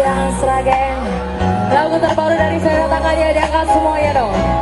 yang Sragen. Lagu terbaru dari saya tangannya diangkat semuanya dong.